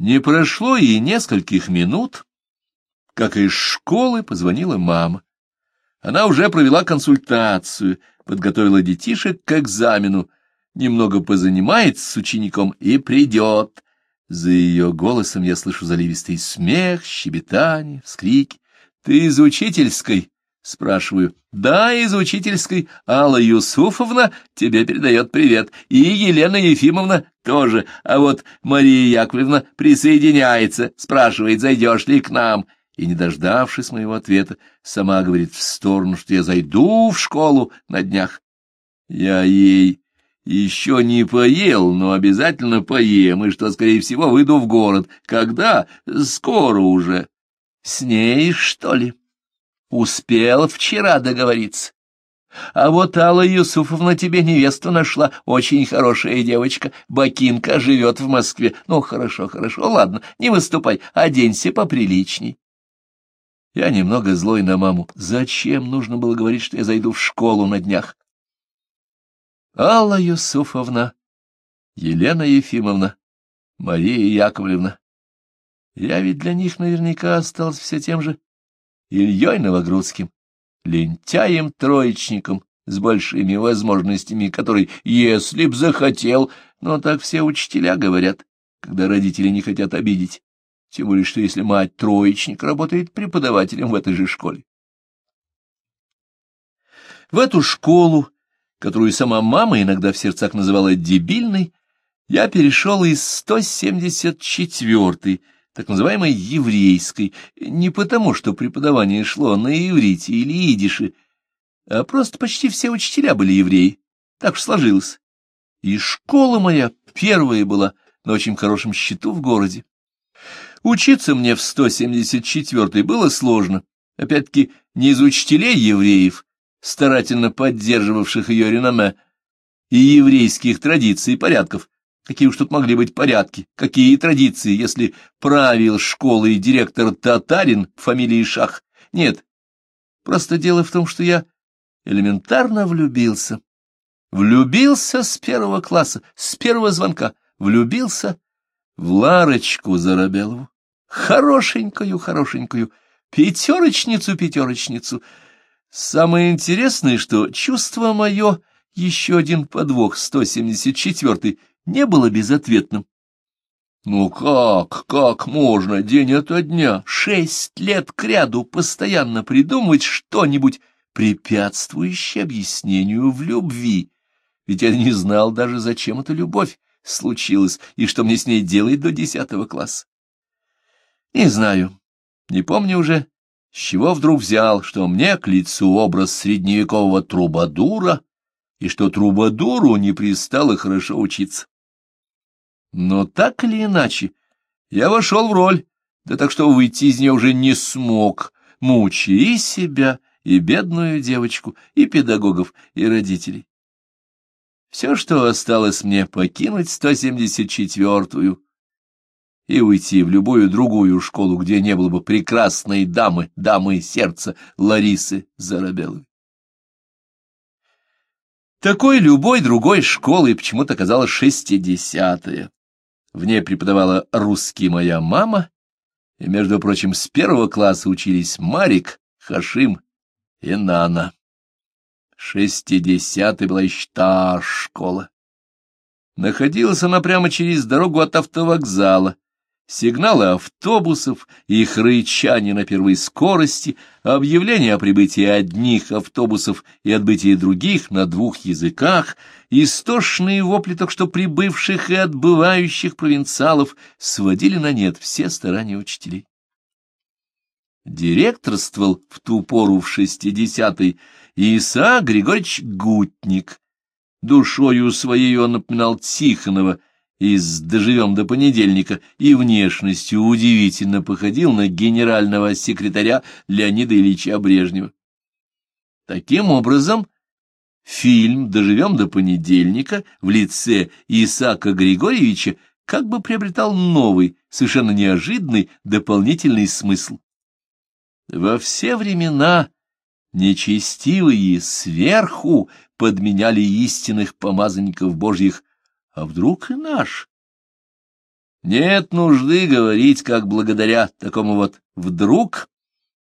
Не прошло и нескольких минут, как из школы позвонила мама. Она уже провела консультацию, подготовила детишек к экзамену, немного позанимается с учеником и придет. За ее голосом я слышу заливистый смех, щебетание, вскрики. «Ты из учительской?» — спрашиваю. «Да, из учительской. Алла Юсуфовна тебе передает привет. И Елена Ефимовна тоже. А вот Мария Яковлевна присоединяется, спрашивает, зайдешь ли к нам» и, не дождавшись моего ответа, сама говорит в сторону, что я зайду в школу на днях. Я ей еще не поел, но обязательно поем, и что, скорее всего, выйду в город. Когда? Скоро уже. С ней, что ли? Успел вчера договориться. А вот Алла Юсуфовна тебе невесту нашла, очень хорошая девочка, Бакинка, живет в Москве. Ну, хорошо, хорошо, ладно, не выступай, оденься поприличней. Я немного злой на маму. Зачем нужно было говорить, что я зайду в школу на днях? Алла Юсуфовна, Елена Ефимовна, Мария Яковлевна. Я ведь для них наверняка остался все тем же Ильей Новогрудским, лентяем-троечником с большими возможностями, который, если б захотел, но так все учителя говорят, когда родители не хотят обидеть тем более что если мать-троечник работает преподавателем в этой же школе. В эту школу, которую сама мама иногда в сердцах называла дебильной, я перешел из 174-й, так называемой еврейской, не потому, что преподавание шло на иврите или идише, а просто почти все учителя были евреи, так уж сложилось. И школа моя первая была на очень хорошем счету в городе. Учиться мне в 174-й было сложно, опять-таки не из учителей евреев, старательно поддерживавших ее реноме, и еврейских традиций и порядков. Какие уж тут могли быть порядки, какие традиции, если правил школы и директор татарин фамилии Шах? Нет, просто дело в том, что я элементарно влюбился. Влюбился с первого класса, с первого звонка, влюбился в Ларочку Зарабелову, хорошенькую, хорошенькую, пятерочницу-пятерочницу. Самое интересное, что чувство мое, еще один подвох, 174-й, не было безответным. Ну как, как можно день ото дня, шесть лет кряду постоянно придумывать что-нибудь, препятствующее объяснению в любви? Ведь я не знал даже, зачем эта любовь случилось и что мне с ней делать до десятого класса. Не знаю, не помню уже, с чего вдруг взял, что мне к лицу образ средневекового трубадура и что трубадуру не пристало хорошо учиться. Но так или иначе, я вошел в роль, да так что выйти из нее уже не смог, мучая и себя, и бедную девочку, и педагогов, и родителей. Все, что осталось мне, покинуть 174-ю и уйти в любую другую школу, где не было бы прекрасной дамы, дамы сердца Ларисы Зарабеловой. Такой любой другой школы почему-то казалось шестидесятая. В ней преподавала русский моя мама, и, между прочим, с первого класса учились Марик, Хашим и Нана. Шестидесятая была еще та школа. Находилась она прямо через дорогу от автовокзала. Сигналы автобусов, их рычание на первой скорости, объявление о прибытии одних автобусов и отбытии других на двух языках, истошные вопли так что прибывших и отбывающих провинциалов сводили на нет все старания учителей. Директорствовал в ту пору в шестидесятой Исаак Григорьевич Гутник. Душою своей он напоминал Тихонова из «Доживем до понедельника» и внешностью удивительно походил на генерального секретаря Леонида Ильича Брежнева. Таким образом, фильм «Доживем до понедельника» в лице Исаака Григорьевича как бы приобретал новый, совершенно неожиданный дополнительный смысл. Во все времена нечестивые сверху подменяли истинных помазанников Божьих, а вдруг и наш? Нет нужды говорить, как благодаря такому вот «вдруг»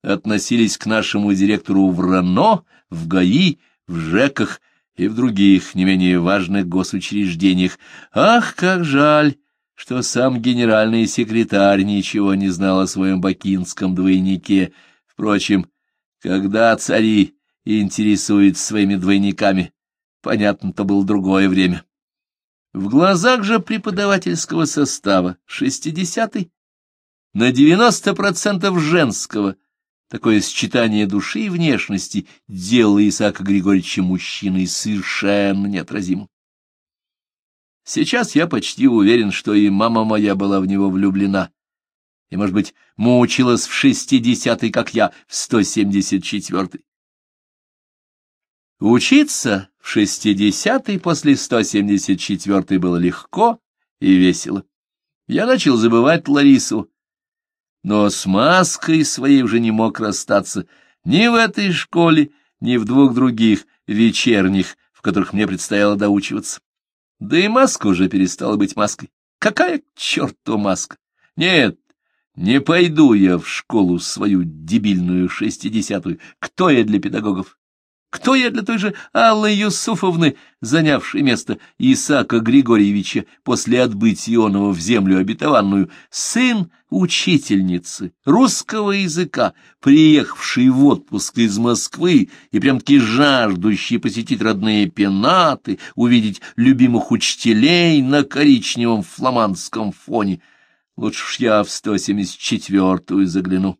относились к нашему директору в РАНО, в ГАИ, в ЖЭКах и в других не менее важных госучреждениях. Ах, как жаль, что сам генеральный секретарь ничего не знал о своем бакинском двойнике. Впрочем, когда цари интересуются своими двойниками, понятно, то было другое время. В глазах же преподавательского состава шестидесятый на девяносто процентов женского — Такое сочетание души и внешности делало Исаака Григорьевича мужчиной совершенно неотразимым. Сейчас я почти уверен, что и мама моя была в него влюблена, и, может быть, мучилась в шестидесятый, как я, в сто семьдесят четвертый. Учиться в шестидесятый после сто семьдесят четвертой было легко и весело. Я начал забывать Ларису, но с маской своей уже не мог расстаться ни в этой школе, ни в двух других вечерних, в которых мне предстояло доучиваться. Да и маска уже перестала быть маской. Какая к черту маска? Нет, не пойду я в школу свою дебильную шестидесятую. Кто я для педагогов? Кто я для той же Аллы Юсуфовны, занявшей место Исаака Григорьевича после отбытия Ионова в землю обетованную, сын учительницы русского языка, приехавший в отпуск из Москвы и прям-таки жаждущий посетить родные пенаты, увидеть любимых учителей на коричневом фламандском фоне? Лучше уж я в 174-ю загляну.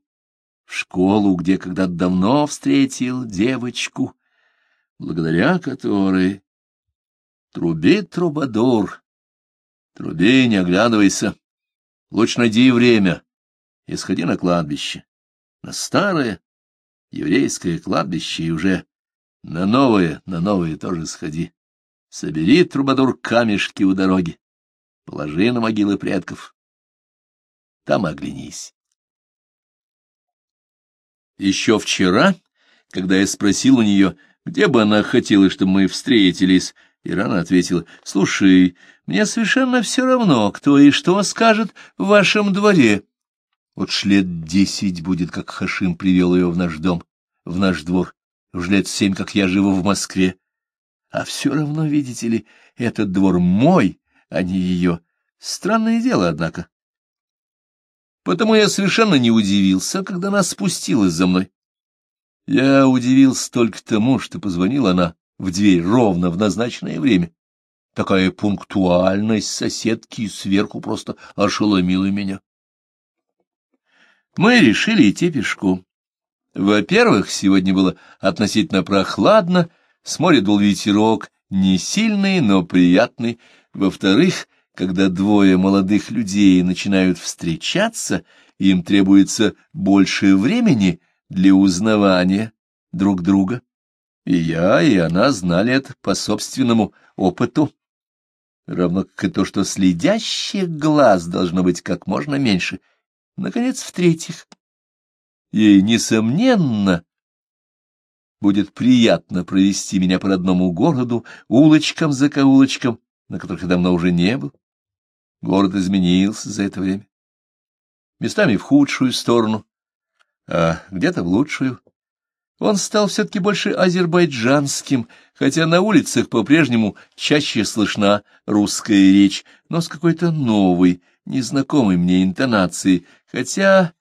В школу, где когда-то давно встретил девочку, благодаря которой труби трубадур, труби, не оглядывайся, лучше найди время и сходи на кладбище, на старое еврейское кладбище и уже на новое, на новое тоже сходи. Собери, трубадур, камешки у дороги, положи на могилы предков. Там оглянись. Еще вчера, когда я спросил у нее, где бы она хотела, чтобы мы встретились, Ирана ответила, «Слушай, мне совершенно все равно, кто и что скажет в вашем дворе». Вот ж лет десять будет, как Хашим привел ее в наш дом, в наш двор. Уж лет семь, как я живу в Москве. А все равно, видите ли, этот двор мой, а не ее. Странное дело, однако. Потому я совершенно не удивился, когда она спустилась за мной. Я удивился только тому, что позвонила она в дверь ровно в назначенное время. Такая пунктуальность соседки сверху просто ошеломила меня. Мы решили идти пешком. Во-первых, сегодня было относительно прохладно, с моря дул ветерок, не сильный, но приятный. Во-вторых, когда двое молодых людей начинают встречаться, им требуется больше времени для узнавания друг друга. И я, и она знали это по собственному опыту. Равно как и то, что следящих глаз должно быть как можно меньше. Наконец, в-третьих, ей, несомненно, будет приятно провести меня по родному городу, улочкам за каулочкам, на которых я давно уже не был. Город изменился за это время. Местами в худшую сторону, а где-то в лучшую. Он стал все-таки больше азербайджанским, хотя на улицах по-прежнему чаще слышна русская речь, но с какой-то новой, незнакомой мне интонацией, хотя,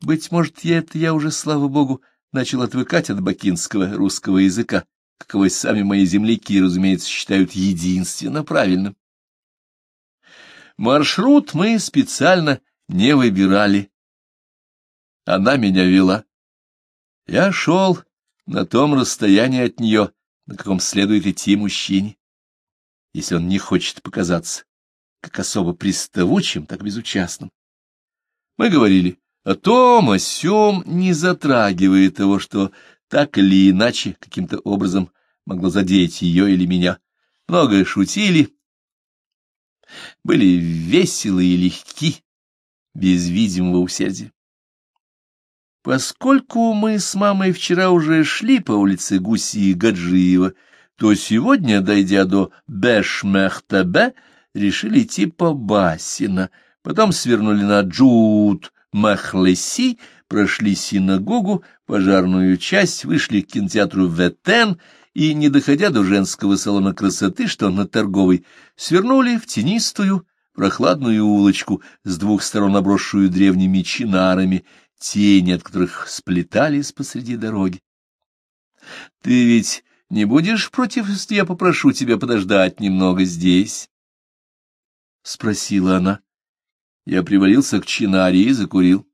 быть может, я это я уже, слава богу, начал отвыкать от бакинского русского языка, каковой сами мои земляки, разумеется, считают единственно правильным. Маршрут мы специально не выбирали. Она меня вела. Я шел на том расстоянии от нее, на каком следует идти мужчине, если он не хочет показаться как особо приставучим, так безучастным. Мы говорили о том, о сём, не затрагивая того, что так или иначе каким-то образом могло задеть ее или меня. Многое шутили, были веселы и легки, без видимого усердия. Поскольку мы с мамой вчера уже шли по улице Гуси и Гаджиева, то сегодня, дойдя до Бешмехтабе, решили идти по Басина, Потом свернули на Джуд Махлеси, прошли синагогу, пожарную часть, вышли к кинотеатру Ветен и, не доходя до женского салона красоты, что на торговой, свернули в тенистую, прохладную улочку, с двух сторон обросшую древними чинарами, тени от которых сплетались посреди дороги. — Ты ведь не будешь против, если я попрошу тебя подождать немного здесь? — спросила она. Я привалился к чинаре и закурил.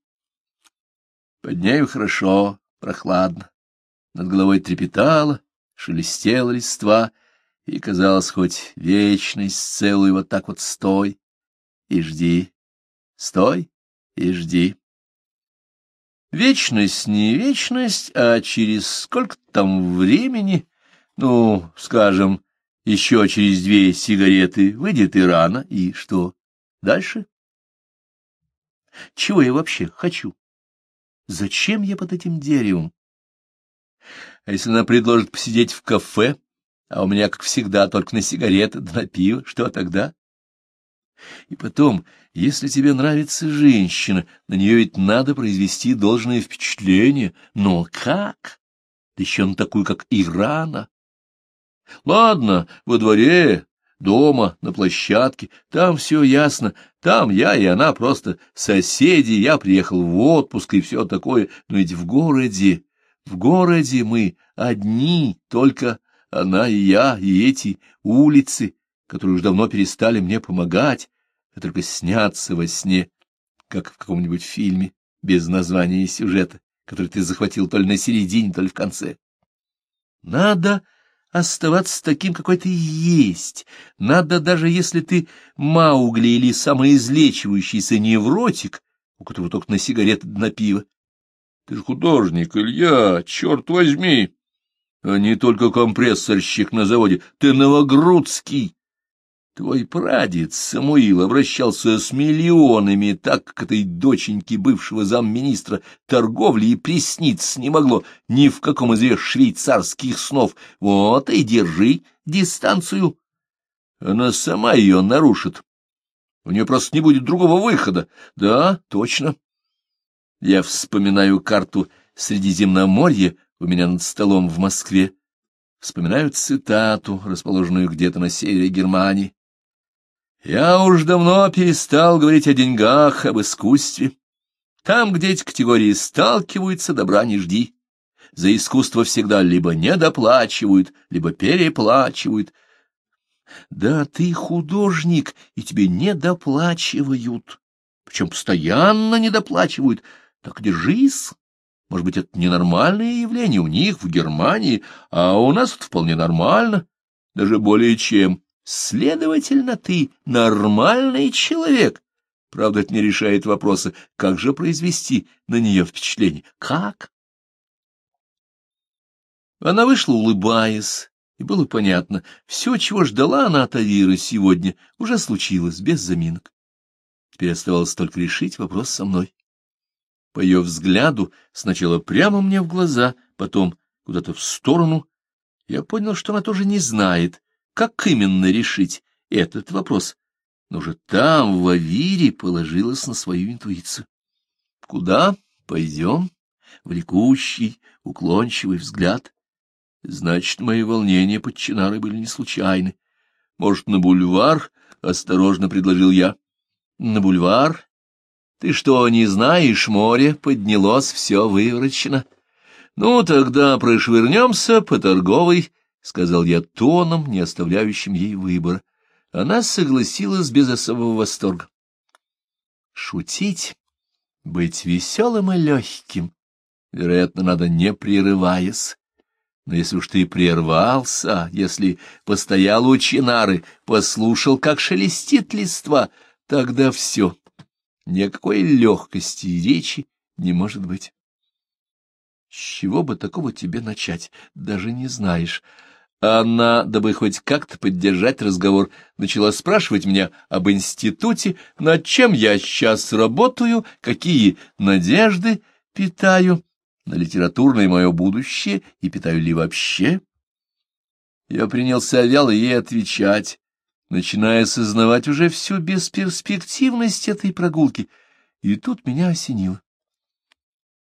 Под нею хорошо, прохладно. Над головой трепетало, шелестела листва, и казалось, хоть вечность целую вот так вот стой и жди, стой и жди. Вечность не вечность, а через сколько там времени, ну, скажем, еще через две сигареты выйдет и рано, и что дальше? Чего я вообще хочу? Зачем я под этим деревом? А если она предложит посидеть в кафе, а у меня, как всегда, только на сигареты да на пиво, что тогда? И потом, если тебе нравится женщина, на нее ведь надо произвести должное впечатление. Но как? Да еще на такую, как Ирана. Ладно, во дворе, дома, на площадке, там все ясно, там я и она просто соседи, я приехал в отпуск и все такое, но ведь в городе, в городе мы одни, только она и я, и эти улицы, которые уж давно перестали мне помогать, а только снятся во сне, как в каком-нибудь фильме, без названия и сюжета, который ты захватил то ли на середине, то ли в конце. Надо оставаться таким, какой ты есть. Надо, даже если ты Маугли или самоизлечивающийся невротик, у которого только на сигареты на пиво. Ты же художник, Илья, черт возьми! А не только компрессорщик на заводе. Ты Новогрудский. Твой прадед Самуил обращался с миллионами, так как этой доченьки бывшего замминистра торговли и присниться не могло ни в каком из ее швейцарских снов. Вот и держи дистанцию. Она сама ее нарушит. У нее просто не будет другого выхода. Да, точно. Я вспоминаю карту Средиземноморья у меня над столом в Москве. Вспоминаю цитату, расположенную где-то на севере Германии. Я уж давно перестал говорить о деньгах, об искусстве. Там, где эти категории сталкиваются, добра не жди. За искусство всегда либо недоплачивают, либо переплачивают. Да ты художник, и тебе недоплачивают. Причем постоянно недоплачивают. Так держись. Может быть, это ненормальное явление у них в Германии, а у нас это вполне нормально, даже более чем. Следовательно, ты нормальный человек. Правда, это не решает вопроса, как же произвести на нее впечатление. Как? Она вышла, улыбаясь, и было понятно, все, чего ждала она от Авиры сегодня, уже случилось, без заминок. Теперь оставалось только решить вопрос со мной. По ее взгляду, сначала прямо мне в глаза, потом куда-то в сторону, я понял, что она тоже не знает, как именно решить этот вопрос, но уже там, в Авире, положилась на свою интуицию. Куда пойдем? Влекущий, уклончивый взгляд. Значит, мои волнения под Чинарой были не случайны. Может, на бульвар? — осторожно предложил я. — На бульвар? Ты что, не знаешь, море поднялось все выворочено. Ну, тогда прошвырнемся по торговой — сказал я тоном, не оставляющим ей выбора. Она согласилась без особого восторга. Шутить, быть веселым и легким, вероятно, надо не прерываясь. Но если уж ты прервался, если постоял у чинары, послушал, как шелестит листва, тогда все. Никакой легкости и речи не может быть. С чего бы такого тебе начать, даже не знаешь. Она, дабы хоть как-то поддержать разговор, начала спрашивать меня об институте, над чем я сейчас работаю, какие надежды питаю, на литературное мое будущее и питаю ли вообще. Я принялся вяло ей отвечать, начиная осознавать уже всю бесперспективность этой прогулки, и тут меня осенило.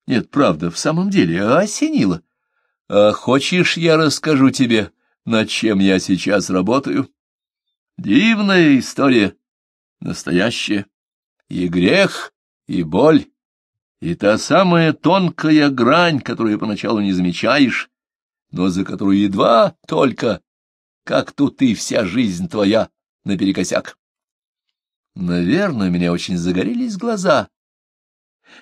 Нет, правда, в самом деле, осенило. А хочешь, я расскажу тебе, над чем я сейчас работаю? Дивная история, настоящая. И грех, и боль, и та самая тонкая грань, которую поначалу не замечаешь, но за которую едва только, как тут и вся жизнь твоя, наперекосяк. Наверное, у меня очень загорелись глаза.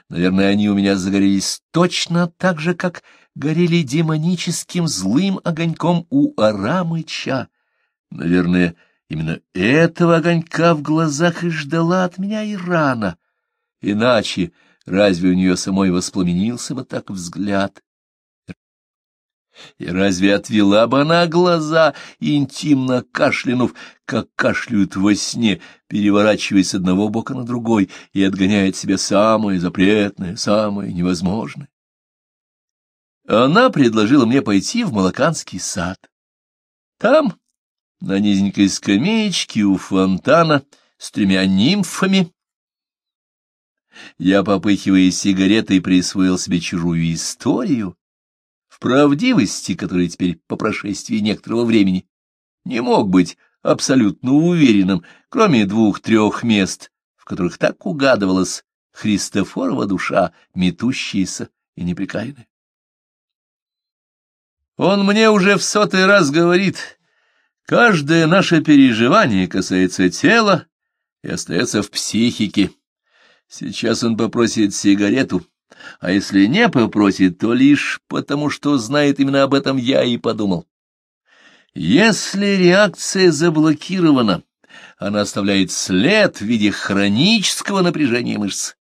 Наверное, они у меня загорелись точно так же, как горели демоническим злым огоньком у Арамыча. Наверное, именно этого огонька в глазах и ждала от меня Ирана. Иначе разве у нее самой воспламенился бы так взгляд? И разве отвела бы она глаза, интимно кашлянув, как кашляют во сне, переворачиваясь с одного бока на другой и отгоняя от себя самое запретное, самое невозможное? Она предложила мне пойти в Малаканский сад. Там, на низенькой скамеечке у фонтана, с тремя нимфами, я, попыхивая сигаретой, присвоил себе чужую историю, в правдивости, которой теперь по прошествии некоторого времени не мог быть абсолютно уверенным, кроме двух-трех мест, в которых так угадывалась Христофорова душа, метущаяся и неприкаянная. Он мне уже в сотый раз говорит, каждое наше переживание касается тела и остается в психике. Сейчас он попросит сигарету, а если не попросит, то лишь потому, что знает именно об этом я и подумал. Если реакция заблокирована, она оставляет след в виде хронического напряжения мышц.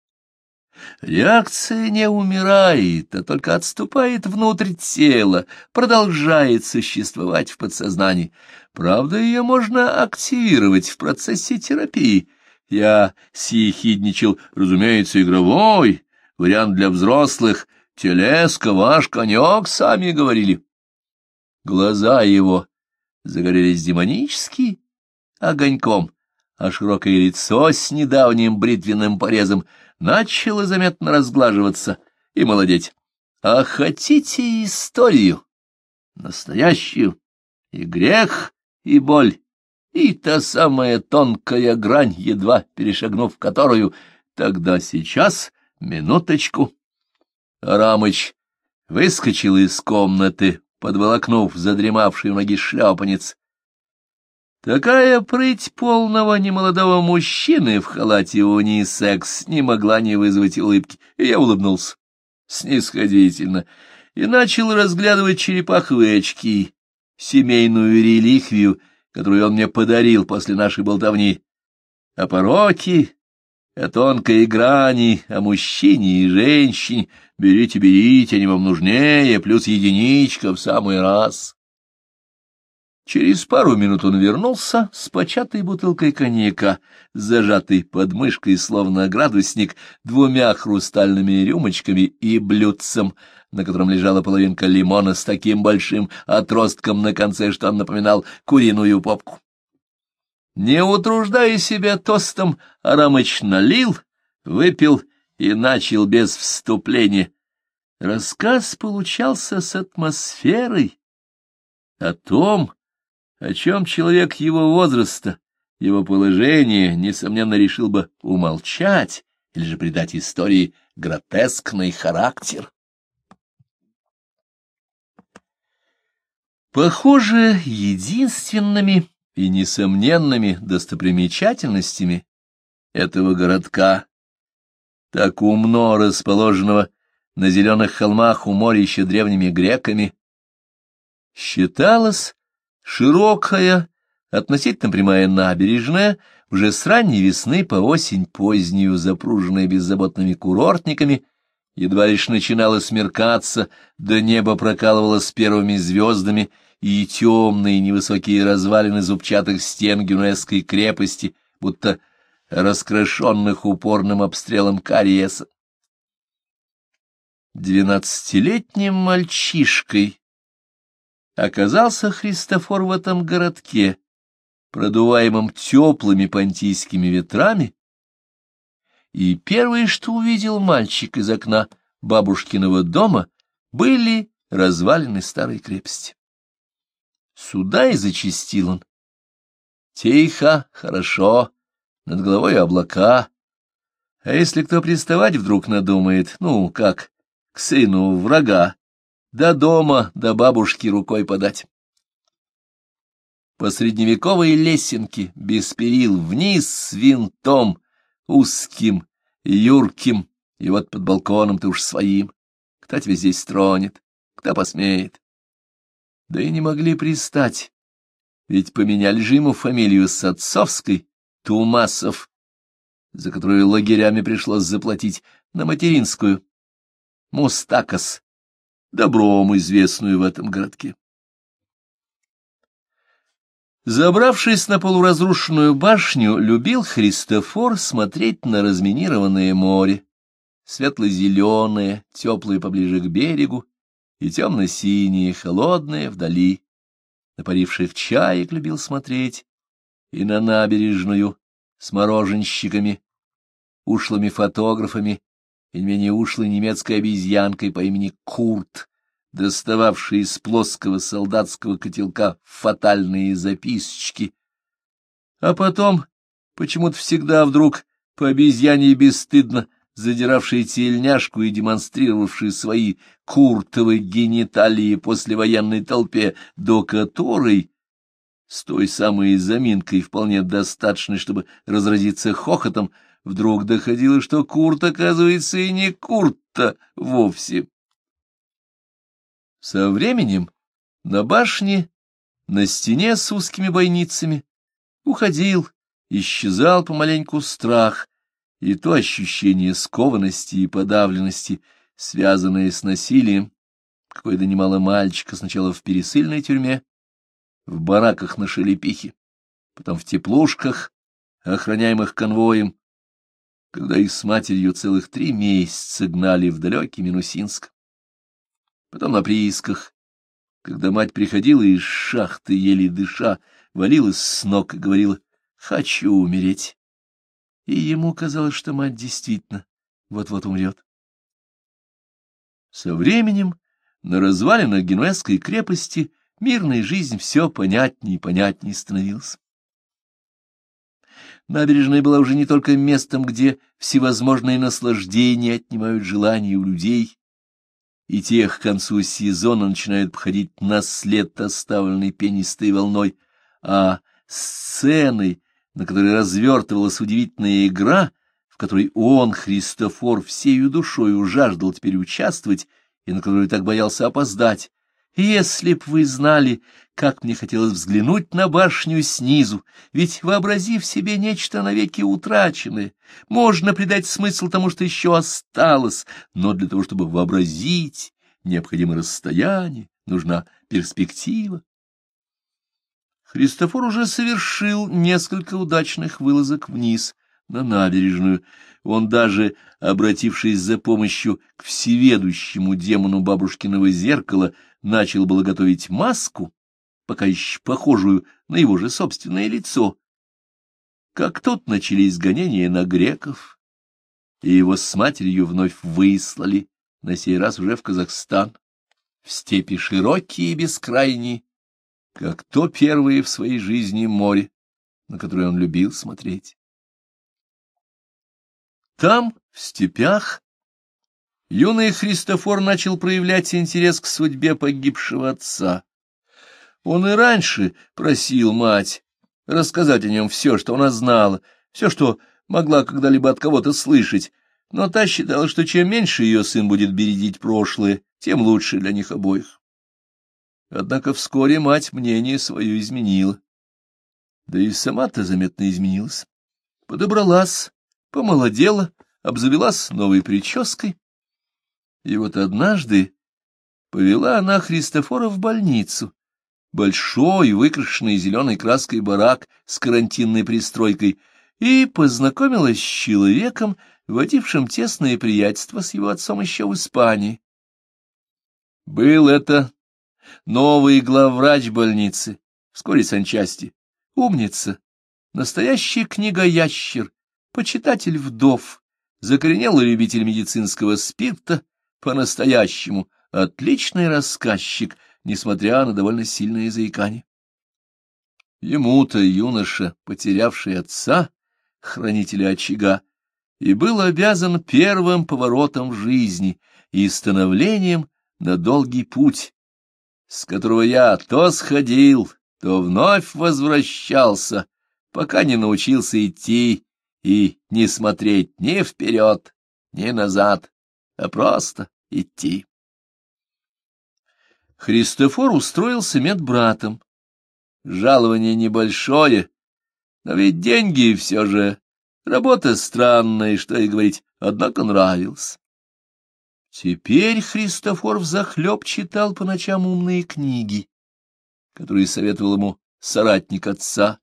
Реакция не умирает, а только отступает внутрь тела, продолжает существовать в подсознании. Правда, ее можно активировать в процессе терапии. Я съехидничал, разумеется, игровой, вариант для взрослых, телеска, ваш конек, сами говорили. Глаза его загорелись демонически огоньком, а широкое лицо с недавним бритвенным порезом начало заметно разглаживаться и молодеть. А хотите историю? Настоящую? И грех, и боль, и та самая тонкая грань, едва перешагнув которую, тогда сейчас Минуточку. Рамыч выскочил из комнаты, подволокнув задремавший в ноги шлепанец. Такая прыть полного немолодого мужчины в халате унисекс не могла не вызвать улыбки, и я улыбнулся снисходительно и начал разглядывать черепаховые очки, семейную реликвию, которую он мне подарил после нашей болтовни. А пороки, о тонкой грани, о мужчине и женщине. Берите, берите, они вам нужнее, плюс единичка в самый раз. Через пару минут он вернулся с початой бутылкой коньяка, зажатой под мышкой, словно градусник, двумя хрустальными рюмочками и блюдцем, на котором лежала половинка лимона с таким большим отростком на конце, что он напоминал куриную попку. Не утруждая себя тостом, Арамыч налил, выпил и начал без вступления. Рассказ получался с атмосферой о том, о чем человек его возраста, его положение, несомненно, решил бы умолчать или же придать истории гротескный характер. Похоже, единственными и несомненными достопримечательностями этого городка, так умно расположенного на зеленых холмах у моря еще древними греками, считалась широкая, относительно прямая набережная, уже с ранней весны по осень позднюю, запруженная беззаботными курортниками, едва лишь начинало смеркаться, до неба прокалывалось первыми звездами — и темные невысокие развалины зубчатых стен гюнесской крепости, будто раскрашенных упорным обстрелом кариеса. Двенадцатилетним мальчишкой оказался Христофор в этом городке, продуваемым теплыми понтийскими ветрами, и первое, что увидел мальчик из окна бабушкиного дома, были развалины старой крепости. Сюда и зачистил он. Тихо, хорошо, над головой облака. А если кто приставать вдруг надумает, ну, как, к сыну врага, до дома, до бабушки рукой подать. По средневековой лесенке, без перил, вниз с винтом, узким, юрким, и вот под балконом ты уж своим. Кто тебя здесь тронет, кто посмеет? Да и не могли пристать, ведь поменяли же ему фамилию с отцовской, Тумасов, за которую лагерями пришлось заплатить, на материнскую, Мустакас, добром известную в этом городке. Забравшись на полуразрушенную башню, любил Христофор смотреть на разминированное море, светло-зеленое, теплое поближе к берегу, и темно-синее, холодное вдали. На паривших чаек любил смотреть, и на набережную с мороженщиками, ушлыми фотографами и не менее ушлой немецкой обезьянкой по имени Курт, достававший из плоского солдатского котелка фатальные записочки, а потом почему-то всегда вдруг по обезьяне бесстыдно задиравший тельняшку и демонстрировавший свои куртовые гениталии послевоенной толпе, до которой, с той самой заминкой, вполне достаточной, чтобы разразиться хохотом, вдруг доходило, что Курт, оказывается, и не Курт-то вовсе. Со временем на башне, на стене с узкими бойницами, уходил, исчезал помаленьку страх, и то ощущение скованности и подавленности, связанное с насилием, какое донимало мальчика сначала в пересыльной тюрьме, в бараках на Шелепихе, потом в теплушках, охраняемых конвоем, когда их с матерью целых три месяца гнали в далекий Минусинск потом на приисках, когда мать приходила из шахты, еле дыша, валилась с ног и говорила «хочу умереть». И ему казалось, что мать действительно вот-вот умрет. Со временем на развалинах Генуэзской крепости мирная жизнь все понятнее и понятнее становилась. Набережная была уже не только местом, где всевозможные наслаждения отнимают желания у людей, и тех к концу сезона начинают походить на след, оставленный пенистой волной, а сцены, на которой развертывалась удивительная игра, в которой он, Христофор, всею душою жаждал теперь участвовать и на которую так боялся опоздать, если б вы знали, как мне хотелось взглянуть на башню снизу, ведь, вообразив себе нечто навеки утраченное, можно придать смысл тому, что еще осталось, но для того, чтобы вообразить, необходимо расстояние, нужна перспектива. Христофор уже совершил несколько удачных вылазок вниз, на набережную. Он даже, обратившись за помощью к всеведущему демону бабушкиного зеркала, начал было готовить маску, пока еще похожую на его же собственное лицо. Как тут начались гонения на греков, и его с матерью вновь выслали, на сей раз уже в Казахстан, в степи широкие и бескрайние, как то первое в своей жизни море, на которое он любил смотреть. Там, в степях, юный Христофор начал проявлять интерес к судьбе погибшего отца. Он и раньше просил мать рассказать о нем все, что она знала, все, что могла когда-либо от кого-то слышать, но та считала, что чем меньше ее сын будет бередить прошлое, тем лучше для них обоих. Однако вскоре мать мнение свое изменила. Да и сама-то заметно изменилась. Подобралась, помолодела, обзавелась новой прической, и вот однажды повела она Христофора в больницу. Большой, выкрашенный зеленой краской барак с карантинной пристройкой, и познакомилась с человеком, водившим тесное приятельство с его отцом еще в Испании. Был это новый главврач больницы, вскоре санчасти, Умница, настоящий книгоящер, почитатель вдов, закоренелый любитель медицинского спирта, по-настоящему отличный рассказчик, несмотря на довольно сильное заикание. Ему-то юноша, потерявший отца, хранителя очага, и был обязан первым поворотом в жизни и становлением на долгий путь, с которого я то сходил, то вновь возвращался, пока не научился идти и не смотреть ни вперед, ни назад, а просто идти. Христофор устроился медбратом. Жалование небольшое, но ведь деньги все же. Работа странная, что и говорить, однако нравилось. Теперь Христофор взахлеб читал по ночам умные книги, которые советовал ему соратник отца,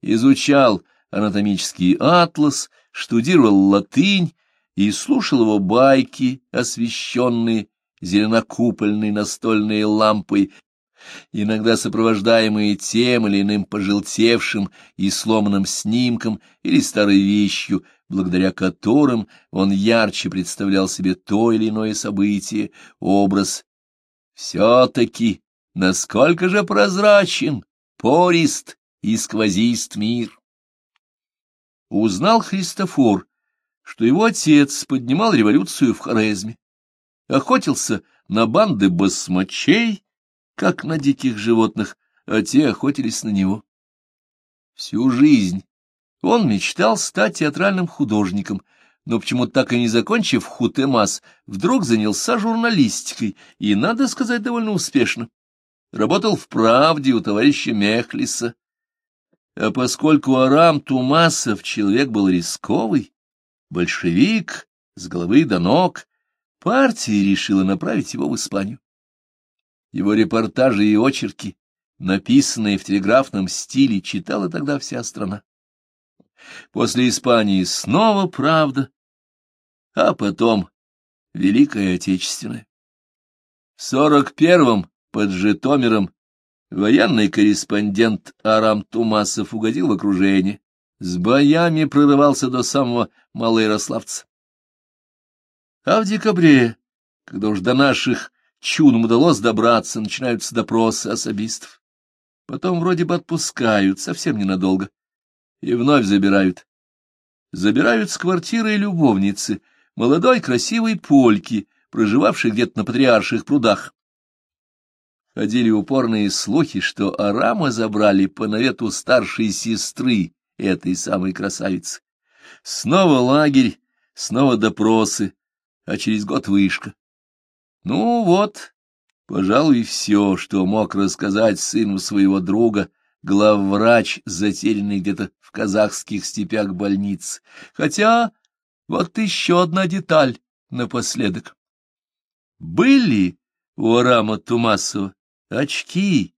изучал анатомический атлас, штудировал латынь и слушал его байки, освещенные зеленокупольной настольной лампой, иногда сопровождаемые тем или иным пожелтевшим и сломанным снимком или старой вещью, благодаря которым он ярче представлял себе то или иное событие, образ. Все-таки насколько же прозрачен, порист и сквозист мир! Узнал Христофор, что его отец поднимал революцию в Хорезме, охотился на банды басмачей, как на диких животных, а те охотились на него. Всю жизнь он мечтал стать театральным художником, но почему-то так и не закончив хутемас, вдруг занялся журналистикой, и, надо сказать, довольно успешно. Работал в «Правде» у товарища Мехлиса. А поскольку Арам Тумасов человек был рисковый, большевик, с головы до ног, партия решила направить его в Испанию. Его репортажи и очерки, написанные в телеграфном стиле, читала тогда вся страна. После Испании снова правда, а потом Великая Отечественная. В сорок первом под Житомиром военный корреспондент Арам Тумасов угодил в окружение, с боями прорывался до самого Малоярославца. А в декабре, когда уж до наших чудом удалось добраться, начинаются допросы особистов. Потом вроде бы отпускают, совсем ненадолго, и вновь забирают. Забирают с квартиры любовницы, молодой красивой польки, проживавшей где-то на патриарших прудах. Ходили упорные слухи, что Арама забрали по навету старшей сестры этой самой красавицы. Снова лагерь, снова допросы, а через год вышка. Ну вот, пожалуй, все, что мог рассказать сыну своего друга, главврач, затерянный где-то в казахских степях больниц. Хотя вот еще одна деталь напоследок. Были у Арама Тумасова очки,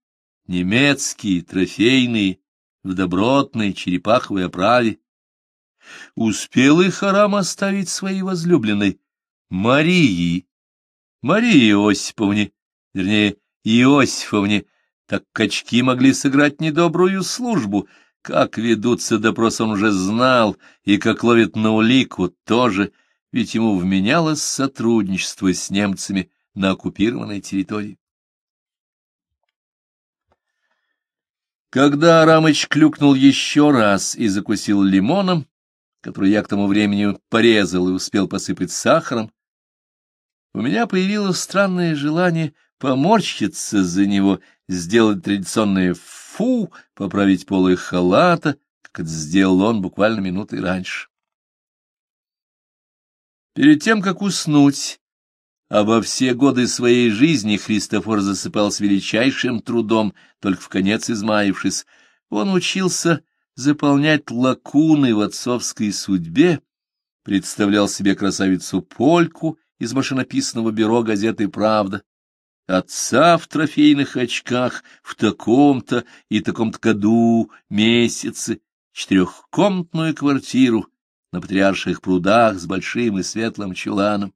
немецкие, трофейные, в добротной черепаховой оправе. Успел их Арам оставить своей возлюбленной, Марии, Марии Осиповне, вернее, Иосифовне, так качки могли сыграть недобрую службу. Как ведутся допросы, он уже знал, и как ловит на улику тоже, ведь ему вменялось сотрудничество с немцами на оккупированной территории. Когда Арамыч клюкнул еще раз и закусил лимоном, который я к тому времени порезал и успел посыпать сахаром, у меня появилось странное желание поморщиться за него, сделать традиционное «фу», поправить полы халата, как это сделал он буквально минутой раньше. Перед тем, как уснуть, обо все годы своей жизни Христофор засыпал с величайшим трудом, только в конец измаившись. Он учился заполнять лакуны в отцовской судьбе, представлял себе красавицу Польку из машинописного бюро газеты «Правда». Отца в трофейных очках в таком-то и таком-то году, месяце, четырехкомнатную квартиру на патриарших прудах с большим и светлым чуланом.